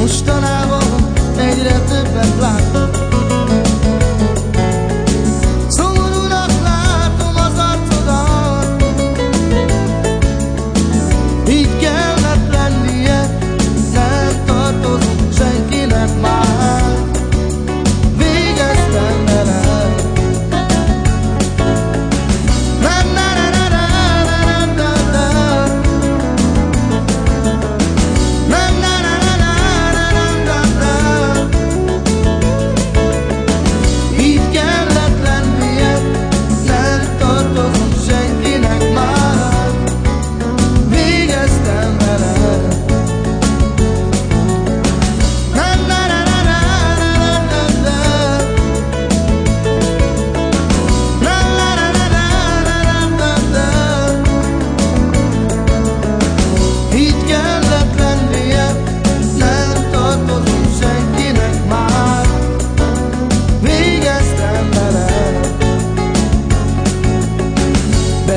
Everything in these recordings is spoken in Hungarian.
Mostanában egyre többet látok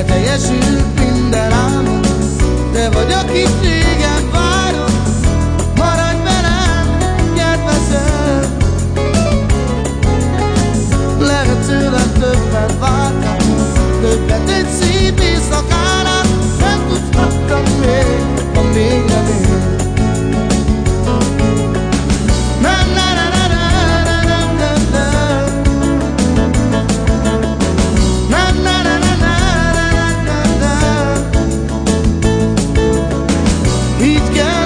Beteljesült minden álmom Te vagy, akit régen He's got